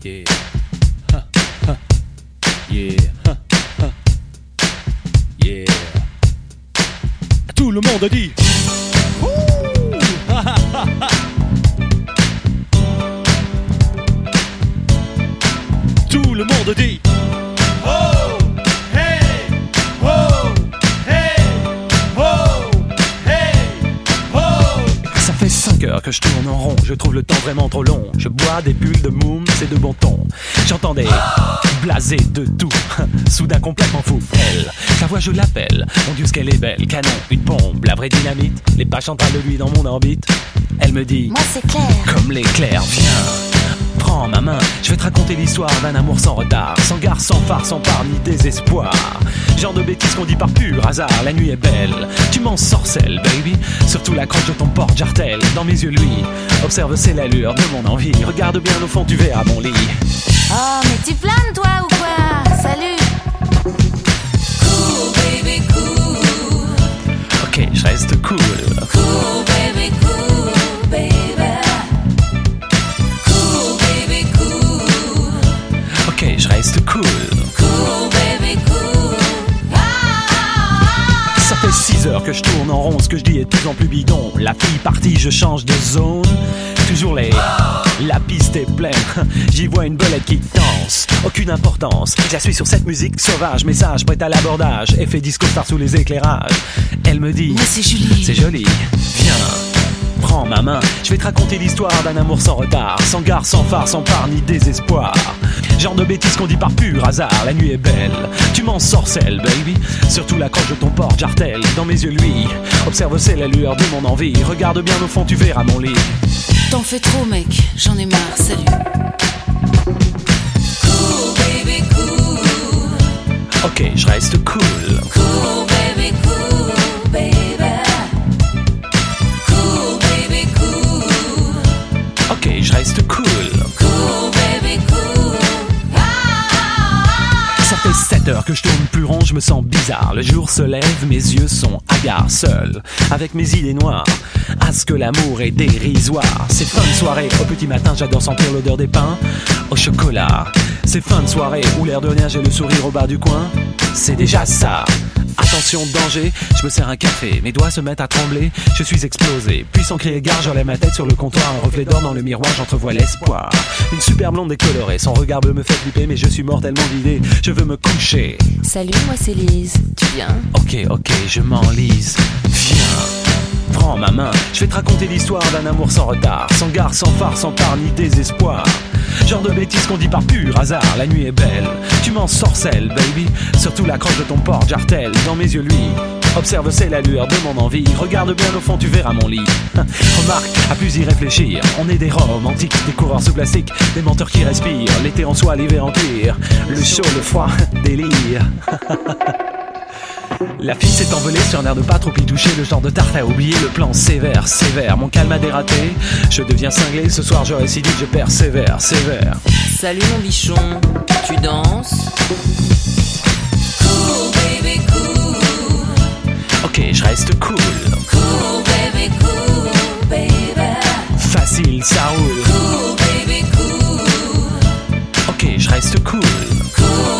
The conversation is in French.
Yeah. Ha, ha. Yeah. Ha. Yeah. Tout le monde dit. Tout le monde dit. Fait 5 heures que je tourne en rond, je trouve le temps vraiment trop long. Je bois des bulles de moum, c'est de bon ton. J'entends des blasés de tout, soudain complètement fou. Elle, sa voix je l'appelle, mon dieu ce qu'elle est belle. Canon, une bombe, la vraie dynamite, les pages en train de lui dans mon orbite. Elle me dit, Moi c'est clair. comme l'éclair, viens. Je vais te raconter l'histoire d'un amour sans retard, sans gare, sans phare, sans part ni désespoir. Genre de bêtises qu'on dit par pur hasard, la nuit est belle, tu m'en sorcelles, baby. Surtout la croche de ton porte jartel, dans mes yeux, lui. Observe, c'est l'allure de mon envie. Regarde bien au fond, tu verras mon lit. Oh, mais tu planes toi ou quoi? Salut. Je reste cool. Cool, baby, cool. Ah, Ça fait 6 heures que je tourne en rond, ce que je dis est de plus en plus bidon. La fille partie, je change de zone. Toujours les. La piste est pleine. J'y vois une belette qui danse. Aucune importance. Je suis sur cette musique sauvage. Message prêt à l'abordage. Effet disco star sous les éclairages. Elle me dit. C'est Julie. C'est joli. Viens. Prends ma main, je vais te raconter l'histoire d'un amour sans retard, sans gare, sans phare, sans part ni désespoir. Genre de bêtises qu'on dit par pur hasard, la nuit est belle. Tu m'en sorcelles, baby. Surtout la croche de ton porte jartel, dans mes yeux, lui. Observe, c'est la lueur de mon envie. Regarde bien au fond, tu verras mon lit. T'en fais trop, mec. J'en ai marre. Salut. Cool, baby, cool. Ok, je reste cool. Cool, que je tourne plus rond, je me sens bizarre. Le jour se lève, mes yeux sont hagards, seul, avec mes idées noires. À ce que l'amour est dérisoire. C'est fin de soirée, au petit matin, j'adore sentir l'odeur des pains au chocolat. C'est fin de soirée où l'air de rien, j'ai le sourire au bas du coin. C'est déjà ça. Attention, danger, je me sers un café, mes doigts se mettent à trembler, je suis explosé. Puis sans crier gare, j'enlève ma tête sur le comptoir, un reflet d'or dans le miroir, j'entrevois l'espoir. Une super blonde décolorée, son regard bleu me fait flipper, mais je suis mortellement vidé, je veux me coucher. Salut, moi c'est Lise. Tu viens? Ok, ok, je m'enlise. Viens, prends ma main. Je vais te raconter l'histoire d'un amour sans retard, sans gare, sans phare, sans part ni désespoir. Genre de bêtises qu'on dit par pur hasard. La nuit est belle, tu m'en sorcelles, baby. Surtout la croche de ton porte jartel, dans mes yeux, lui. Observe, c'est la lueur de mon envie. Regarde bien au fond, tu verras mon lit. Remarque, à plus y réfléchir. On est des romantiques, des coureurs sous plastique, des menteurs qui respirent. L'été en soi, l'hiver en cuir. Le chaud, le froid, délire. La fille s'est envolée sur un air de pas trop y toucher, le genre de tarte à oublier, le plan sévère, sévère. Mon calme a dératé, je deviens cinglé, ce soir je récidive, je persévère, sévère. Salut mon bichon, tu danses? Cool baby cool. Ok, je reste cool. Cool baby cool baby. Facile, ça roule. Cool baby cool. Ok, je reste cool. Cool